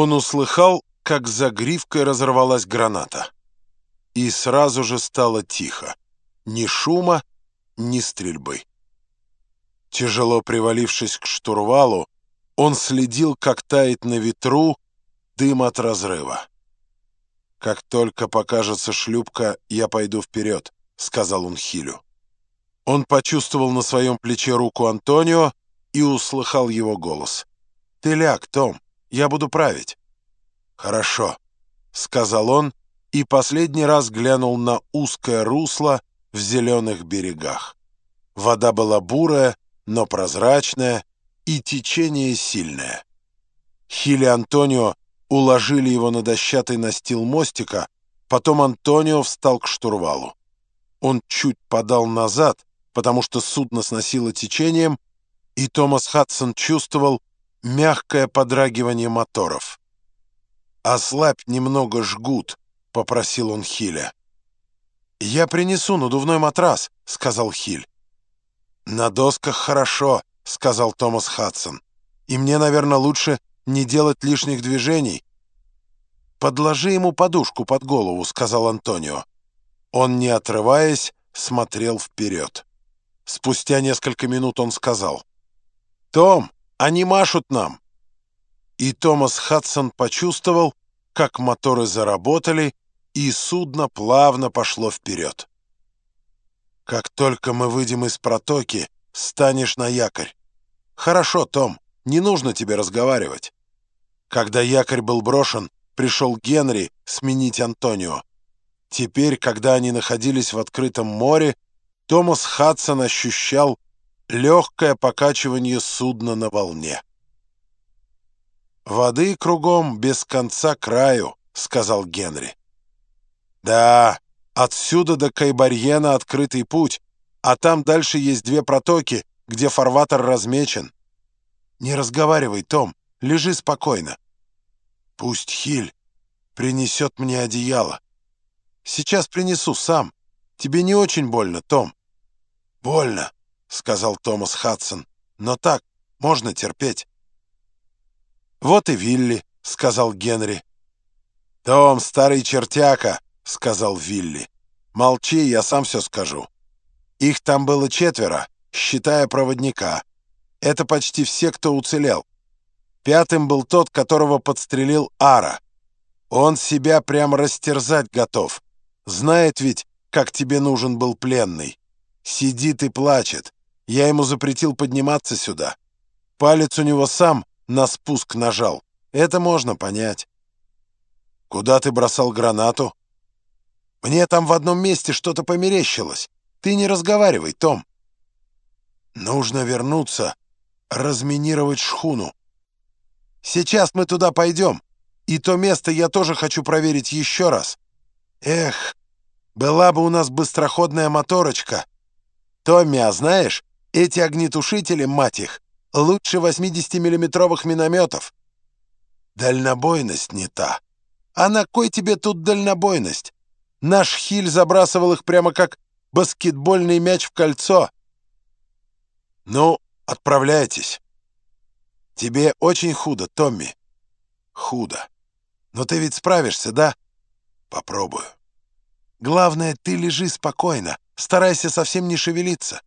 Он услыхал, как за гривкой разорвалась граната. И сразу же стало тихо. Ни шума, ни стрельбы. Тяжело привалившись к штурвалу, он следил, как тает на ветру дым от разрыва. «Как только покажется шлюпка, я пойду вперед», — сказал он Хилю. Он почувствовал на своем плече руку Антонио и услыхал его голос. «Ты ляг, Том, я буду править». «Хорошо», — сказал он и последний раз глянул на узкое русло в зеленых берегах. Вода была бурая, но прозрачная, и течение сильное. Хили Антонио уложили его на дощатый настил мостика, потом Антонио встал к штурвалу. Он чуть подал назад, потому что судно сносило течением, и Томас Хадсон чувствовал мягкое подрагивание моторов. «Ослабь немного жгут», — попросил он Хиля. «Я принесу надувной матрас», — сказал Хиль. «На досках хорошо», — сказал Томас Хадсон. «И мне, наверное, лучше не делать лишних движений». «Подложи ему подушку под голову», — сказал Антонио. Он, не отрываясь, смотрел вперед. Спустя несколько минут он сказал. «Том, они машут нам!» И Томас Хадсон почувствовал, как моторы заработали, и судно плавно пошло вперед. «Как только мы выйдем из протоки, станешь на якорь. Хорошо, Том, не нужно тебе разговаривать». Когда якорь был брошен, пришел Генри сменить Антонио. Теперь, когда они находились в открытом море, Томас Хадсон ощущал легкое покачивание судна на волне. «Воды кругом без конца краю», — сказал Генри. «Да, Отсюда до Кайбарьена открытый путь, а там дальше есть две протоки, где фарватер размечен. Не разговаривай, Том, лежи спокойно. Пусть Хиль принесет мне одеяло. Сейчас принесу сам. Тебе не очень больно, Том? Больно, сказал Томас Хадсон, но так можно терпеть. Вот и Вилли, сказал Генри. Том, старый чертяка, — сказал Вилли. «Молчи, я сам все скажу. Их там было четверо, считая проводника. Это почти все, кто уцелел. Пятым был тот, которого подстрелил Ара. Он себя прямо растерзать готов. Знает ведь, как тебе нужен был пленный. Сидит и плачет. Я ему запретил подниматься сюда. Палец у него сам на спуск нажал. Это можно понять. «Куда ты бросал гранату?» Мне там в одном месте что-то померещилось. Ты не разговаривай, Том. Нужно вернуться, разминировать шхуну. Сейчас мы туда пойдем, и то место я тоже хочу проверить еще раз. Эх, была бы у нас быстроходная моторочка. Томми, а знаешь, эти огнетушители, мать их, лучше 80-миллиметровых минометов. Дальнобойность не та. А на кой тебе тут дальнобойность? Наш Хиль забрасывал их прямо как баскетбольный мяч в кольцо. Ну, отправляйтесь. Тебе очень худо, Томми. Худо. Но ты ведь справишься, да? Попробую. Главное, ты лежи спокойно, старайся совсем не шевелиться.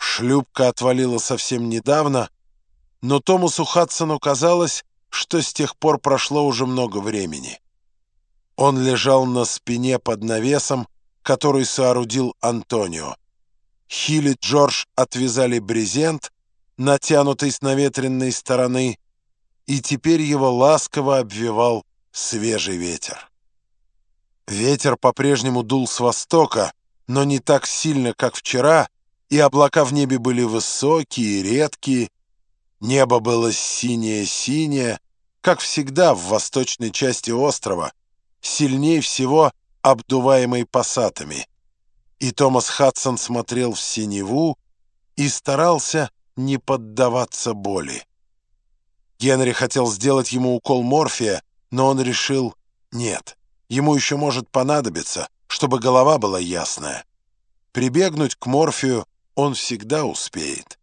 Шлюпка отвалила совсем недавно, но Томасу Хадсону казалось, что с тех пор прошло уже много времени. Он лежал на спине под навесом, который соорудил Антонио. Хилли Джордж отвязали брезент, натянутый с наветренной стороны, и теперь его ласково обвивал свежий ветер. Ветер по-прежнему дул с востока, но не так сильно, как вчера, и облака в небе были высокие редкие. Небо было синее-синее, как всегда в восточной части острова, сильнее всего обдуваемый пассатами. И Томас Хадсон смотрел в синеву и старался не поддаваться боли. Генри хотел сделать ему укол морфия, но он решил «нет, ему еще может понадобиться, чтобы голова была ясная. Прибегнуть к морфию он всегда успеет».